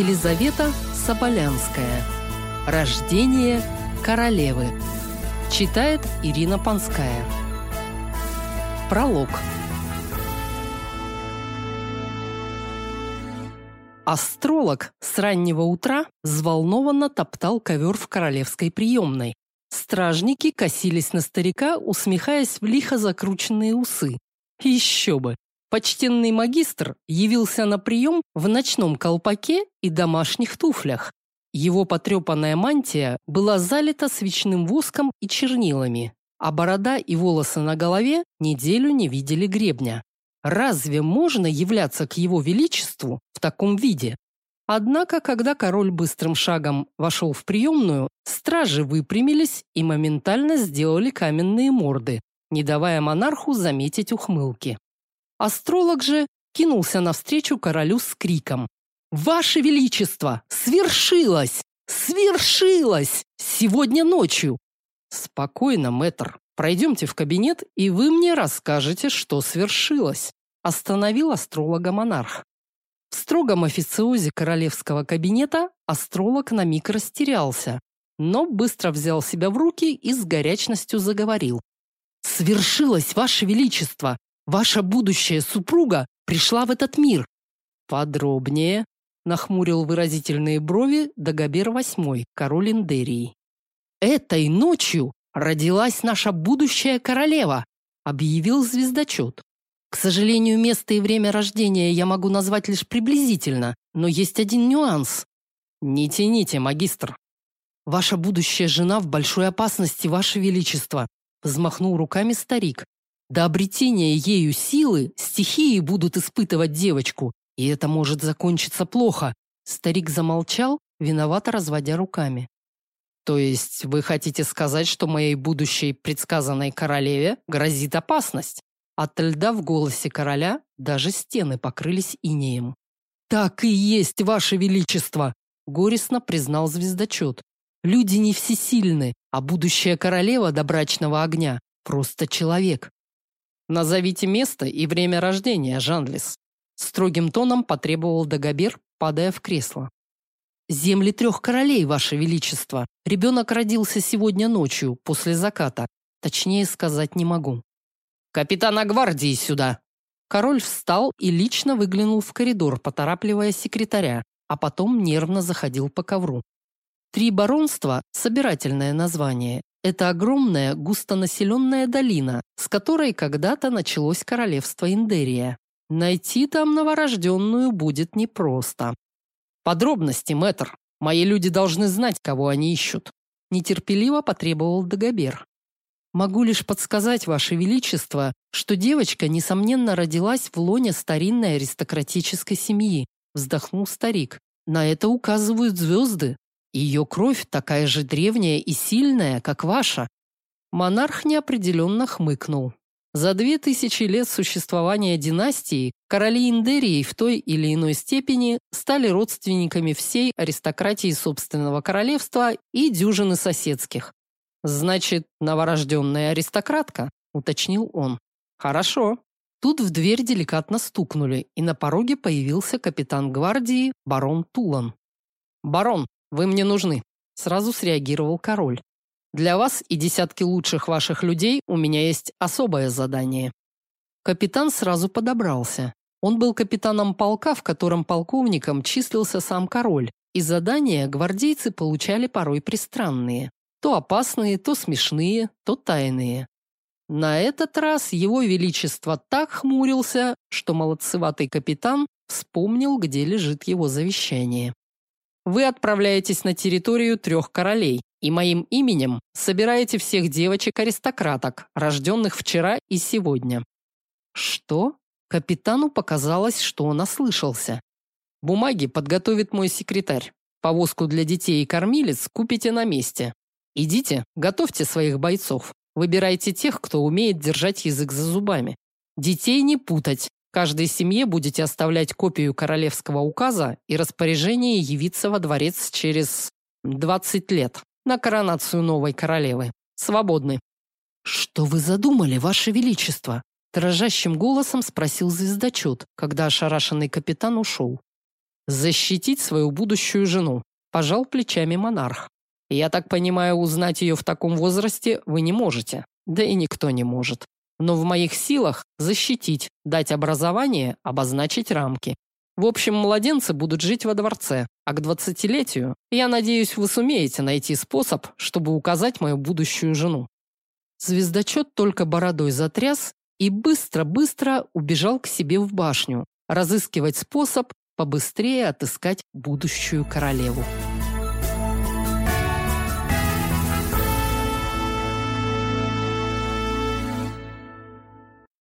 Елизавета Соболянская. Рождение королевы. Читает Ирина Панская. Пролог. Астролог с раннего утра взволнованно топтал ковер в королевской приемной. Стражники косились на старика, усмехаясь в лихо закрученные усы. Еще бы! Почтенный магистр явился на прием в ночном колпаке и домашних туфлях. Его потрепанная мантия была залита свечным воском и чернилами, а борода и волосы на голове неделю не видели гребня. Разве можно являться к его величеству в таком виде? Однако, когда король быстрым шагом вошел в приемную, стражи выпрямились и моментально сделали каменные морды, не давая монарху заметить ухмылки. Астролог же кинулся навстречу королю с криком: "Ваше величество, свершилось! Свершилось! Сегодня ночью!" Спокойно, мэтр. Пройдемте в кабинет, и вы мне расскажете, что свершилось, остановил астролога монарх. В строгом официозе королевского кабинета астролог на миг растерялся, но быстро взял себя в руки и с горячностью заговорил. «Свершилось, Ваше Величество! Ваша будущая супруга пришла в этот мир. Подробнее, нахмурил выразительные брови Дагобер VIII, король Индерии. Этой ночью родилась наша будущая королева, объявил звездочет. К сожалению, место и время рождения я могу назвать лишь приблизительно, но есть один нюанс. Не тяните, магистр. Ваша будущая жена в большой опасности, ваше величество, взмахнул руками старик. До обретения ею силы стихии будут испытывать девочку, и это может закончиться плохо. Старик замолчал, виновато разводя руками. То есть вы хотите сказать, что моей будущей предсказанной королеве грозит опасность? От льда в голосе короля даже стены покрылись инеем. Так и есть, ваше величество, горестно признал звездочет. Люди не всесильны, а будущая королева добрачного огня просто человек. Назовите место и время рождения, Жанлис. Строгим тоном потребовал Дагобер, падая в кресло. Земли трех королей, ваше величество. Ребенок родился сегодня ночью, после заката. Точнее сказать не могу. Капитана гвардии сюда. Король встал и лично выглянул в коридор, поторапливая секретаря, а потом нервно заходил по ковру. Три баронства собирательное название это огромная густонаселенная долина, с которой когда-то началось королевство Индерия. Найти там новорожденную будет непросто. Подробности, мэтр. Мои люди должны знать, кого они ищут. Нетерпеливо потребовал Дагобер. Могу лишь подсказать, Ваше Величество, что девочка, несомненно, родилась в лоне старинной аристократической семьи, вздохнул старик. На это указывают звезды. Ее кровь такая же древняя и сильная, как ваша. Монарх неопределенно хмыкнул. За две тысячи лет существования династии короли Индерии в той или иной степени стали родственниками всей аристократии собственного королевства и дюжины соседских. Значит, новорожденная аристократка, уточнил он. Хорошо. Тут в дверь деликатно стукнули, и на пороге появился капитан гвардии барон Тулан. Барон, вы мне нужны, сразу среагировал король. Для вас и десятки лучших ваших людей у меня есть особое задание. Капитан сразу подобрался. Он был капитаном полка, в котором полковником числился сам король, и задания гвардейцы получали порой пристранные, то опасные, то смешные, то тайные. На этот раз его величество так хмурился, что молодцеватый капитан вспомнил, где лежит его завещание. Вы отправляетесь на территорию трех королей и моим именем собираете всех девочек-аристократок, рожденных вчера и сегодня. Что? Капитану показалось, что он ослышался. Бумаги подготовит мой секретарь. Повозку для детей и кормилец купите на месте. Идите, готовьте своих бойцов. Выбирайте тех, кто умеет держать язык за зубами. Детей не путать, Каждой семье будете оставлять копию королевского указа и распоряжение явиться во дворец через 20 лет на коронацию новой королевы. Свободны. Что вы задумали, ваше величество? дрожащим голосом спросил звездочет, когда ошарашенный капитан ушел. Защитить свою будущую жену, пожал плечами монарх. Я так понимаю, узнать ее в таком возрасте вы не можете. Да и никто не может. Но в моих силах защитить, дать образование, обозначить рамки. В общем, младенцы будут жить во дворце, а к двадцатилетию, я надеюсь, вы сумеете найти способ, чтобы указать мою будущую жену. Звездочет только бородой затряс и быстро-быстро убежал к себе в башню, разыскивать способ побыстрее отыскать будущую королеву.